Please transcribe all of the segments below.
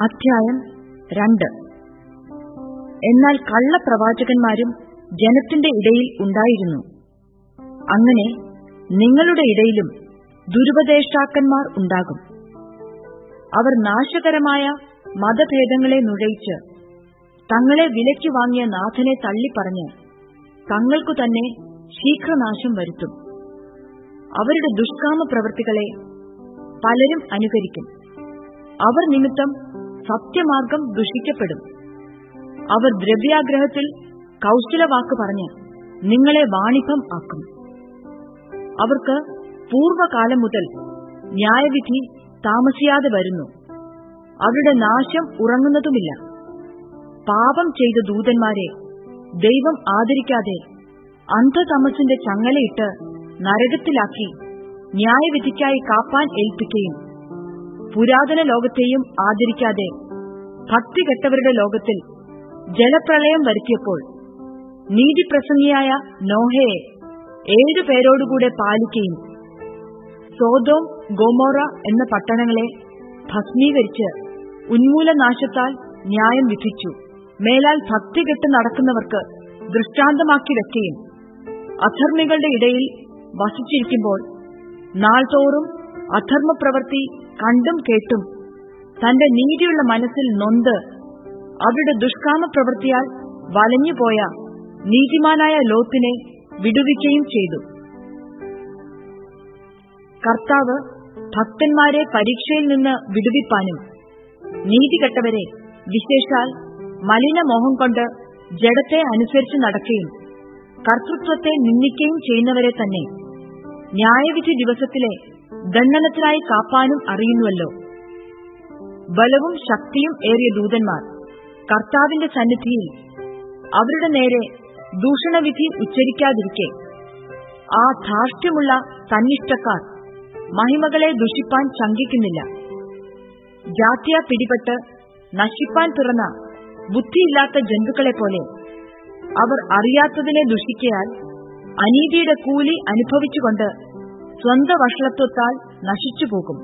അധ്യായം രണ്ട്. എന്നാൽ കള്ളപ്രവാചകന്മാരും ജനത്തിന്റെ ഇടയിൽ ഉണ്ടായിരുന്നു. അങ്ങനെ നിങ്ങളുടെ ഇടയിലും ദുരുപദേഷ്ടാക്കന്മാർ ഉണ്ടാകും. അവർ നാശകരമായ മതഭേദങ്ങളെ നുഴയിച്ച് തങ്ങളെ വിലയ്ക്ക് വാങ്ങിയ നാഥനെ തള്ളിപ്പറഞ്ഞ് തങ്ങൾക്കു തന്നെ ശീഘ്രനാശം വരുത്തും. അവരുടെ ദുഷ്കാമ പ്രവൃത്തികളെ പലരും അനുകരിക്കും. അവർ നിമിത്തം സത്യമാർഗം ദുഷിക്കപ്പെടും. അവർ ദ്രവ്യാഗ്രഹത്തിൽ കൌശലവാക്ക് പറഞ്ഞ് നിങ്ങളെ വാണിഭം ആക്കും. അവർക്ക് പൂർവകാലം മുതൽ ന്യായവിധി താമസിയാതെ വരുന്നു. അവരുടെ നാശം ഉറങ്ങുന്നതുമില്ല. പാപം ചെയ്ത ദൂതന്മാരെ ദൈവം ആദരിക്കാതെ അന്ധതമസിന്റെ ചങ്ങലയിട്ട് നരകത്തിലാക്കി ന്യായവിധിക്കായി കാപ്പാൻ ഏൽപ്പിക്കുകയും പുരാതന ലോകത്തെയും ആദരിക്കാതെ ഭക്തികെട്ടവരുടെ ലോകത്തിൽ ജലപ്രളയം വരുത്തിയപ്പോൾ നീതിപ്രസംഗിയായ നോഹയെ ഏഴു പേരോടുകൂടെ പാലിക്കുകയും സോതോം ഗോമോറ എന്ന പട്ടണങ്ങളെ ഭസ്മീകരിച്ച് ഉന്മൂലനാശത്താൽ ന്യായം വിധിച്ചു. മേലാൽ ഭക്തികെട്ട് നടക്കുന്നവർക്ക് ദൃഷ്ടാന്തമാക്കി വെക്കുകയും അധർമ്മികളുടെ ഇടയിൽ വസിച്ചിരിക്കുമ്പോൾ നാൾതോറും അധർമ്മപ്രവൃത്തി കണ്ടും കേട്ടും. തന്റെ നീതിയുള്ള മനസ്സിൽ നൊന്ത് അവരുടെ ദുഷ്കാമ പ്രവൃത്തിയാൽ വലഞ്ഞുപോയ നീതിമാനായ ലോത്തിനെ വിടുവിക്കുകയും ചെയ്തു. കർത്താവ് ഭക്തന്മാരെ പരീക്ഷയിൽ നിന്ന് വിടുവിപ്പാനും നീതികെട്ടവരെ വിശേഷാൽ മലിനമോഹം കൊണ്ട് ജഡത്തെ അനുസരിച്ച് നടക്കുകയും കർത്തൃത്വത്തെ നിന്ദിക്കുകയും ചെയ്യുന്നവരെ തന്നെ ന്യായവിധി ദിവസത്തിലെ ദണ്ഡനത്തിനായി കാപ്പാനും അറിയുന്നുവല്ലോ. ബലവും ശക്തിയും ഏറിയ ദൂതന്മാർ കർത്താവിന്റെ സന്നിധിയിൽ അവരുടെ നേരെ ദൂഷണവിധി ഉച്ചരിക്കാതിരിക്കെ. ആ ധാർഷ്ട്യമുള്ള തന്നിഷ്ടക്കാർ മഹിമകളെ ദുഷിപ്പാൻ ശങ്കിക്കുന്നില്ല. ജാത്യ പിടിപെട്ട് നശിപ്പാൻ പിറന്ന ബുദ്ധിയില്ലാത്ത ജന്തുക്കളെ പോലെ അവർ അറിയാത്തതിനെ ദുഷിക്കയാൽ അനീതിയുടെ കൂലി അനുഭവിച്ചുകൊണ്ട് സ്വന്ത വഷളത്വത്താൽ നശിച്ചുപോകും.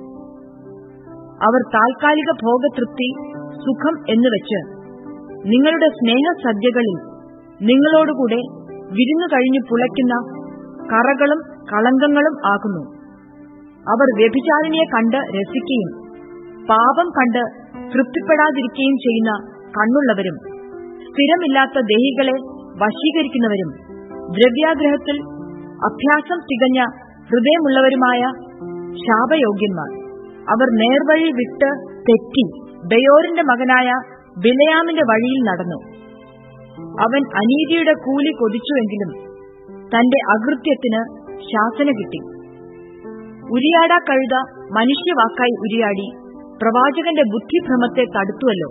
അവർ താൽക്കാലിക ഭോഗതൃപ്തി സുഖം എന്നുവെച്ച് നിങ്ങളുടെ സ്നേഹസദ്യകളിൽ നിങ്ങളോടുകൂടെ വിരുന്നു കഴിഞ്ഞു പുളയ്ക്കുന്ന കറകളും കളങ്കങ്ങളും ആകുന്നു. അവർ വ്യഭിചാരിണിയെ കണ്ട് രസിക്കുകയും പാപം കണ്ട് തൃപ്തിപ്പെടാതിരിക്കുകയും ചെയ്യുന്ന കണ്ണുള്ളവരും സ്ഥിരമില്ലാത്ത ദേഹികളെ വശീകരിക്കുന്നവരും ദ്രവ്യാഗ്രഹത്തിൽ അഭ്യാസം തികഞ്ഞ ഹൃദയമുള്ളവരുമായ ശാപയോഗ്യന്മാർ. അവർ നേർവഴി വിട്ട് തെറ്റി ബയോറിന്റെ മകനായ ബിലയാമിന്റെ വഴിയിൽ നടന്നു. അവൻ അനീതിയുടെ കൂലി കൊതിച്ചുവെങ്കിലും തന്റെ അകൃത്യത്തിന് ശാസന കിട്ടി. ഉരിയാടാ കഴുത മനുഷ്യവാക്കായി ഉരിയാടി പ്രവാചകന്റെ ബുദ്ധിഭ്രമത്തെ തടുത്തുവല്ലോ.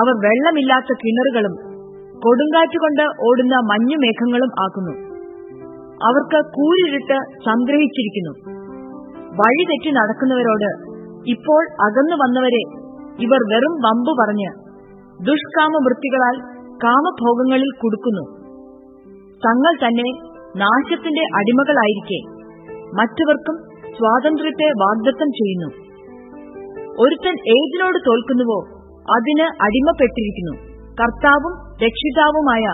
അവർ വെള്ളമില്ലാത്ത കിണറുകളും കൊടുങ്കാറ്റുകൊണ്ട് ഓടുന്ന മഞ്ഞുമേഘങ്ങളും ആകുന്നു അവർക്ക് കൂരിരുട്ട് സംഗ്രഹിച്ചിരിക്കുന്നു. വഴി തെറ്റി നടക്കുന്നവരോട് ഇപ്പോൾ അകന്നു വന്നവരെ ഇവർ വെറും വമ്പ് പറഞ്ഞ് ദുഷ്കാമവൃത്തികളാൽ കാമഭോഗങ്ങളിൽ കുടുക്കുന്നു. തങ്ങൾ തന്നെ നാശത്തിന്റെ അടിമകളായിരിക്കെ. മറ്റവർക്കും സ്വാതന്ത്ര്യത്തെ വാഗ്ദത്തം ചെയ്യുന്നു. ഒരുത്തൻ ഏതിനോട് തോൽക്കുന്നുവോ അതിന് അടിമപ്പെട്ടിരിക്കുന്നു. കർത്താവും രക്ഷിതാവുമായ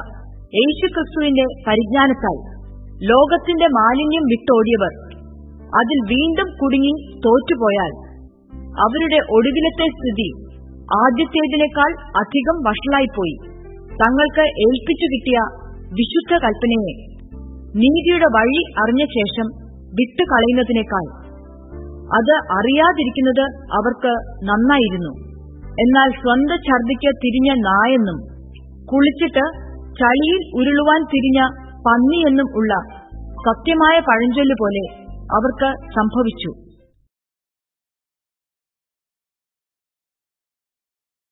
യേശുക്രിസ്തുവിന്റെ പരിജ്ഞാനത്താൽ. ലോകത്തിന്റെ മാലിന്യം വിട്ടോടിയവർ. അതിൽ വീണ്ടും കുടുങ്ങി തോറ്റുപോയാൽ അവരുടെ ഒടുവിലത്തെ സ്ഥിതി ആദ്യത്തേതിനേക്കാൾ അധികം വഷളായിപ്പോയി. തങ്ങൾക്ക് ഏൽപ്പിച്ചു കിട്ടിയ വിശുദ്ധ കൽപ്പനയെ നീതിയുടെ വഴി അറിഞ്ഞ ശേഷം വിട്ടുകളയുന്നതിനേക്കാൾ. അത് അറിയാതിരിക്കുന്നത് അവർക്ക് നന്നായിരുന്നു. എന്നാൽ സ്വന്ത ഛർദിക്ക് തിരിഞ്ഞ നായെന്നും കുളിച്ചിട്ട് ചളിയിൽ ഉരുളുവാൻ തിരിഞ്ഞ പന്നിയെന്നും ഉള്ള സത്യമായ പഴഞ്ചൊല്ല് പോലെ അവർക്ക് സംഭവിച്ചു.